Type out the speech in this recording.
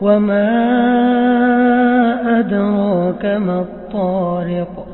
وما أدراك ما الطارق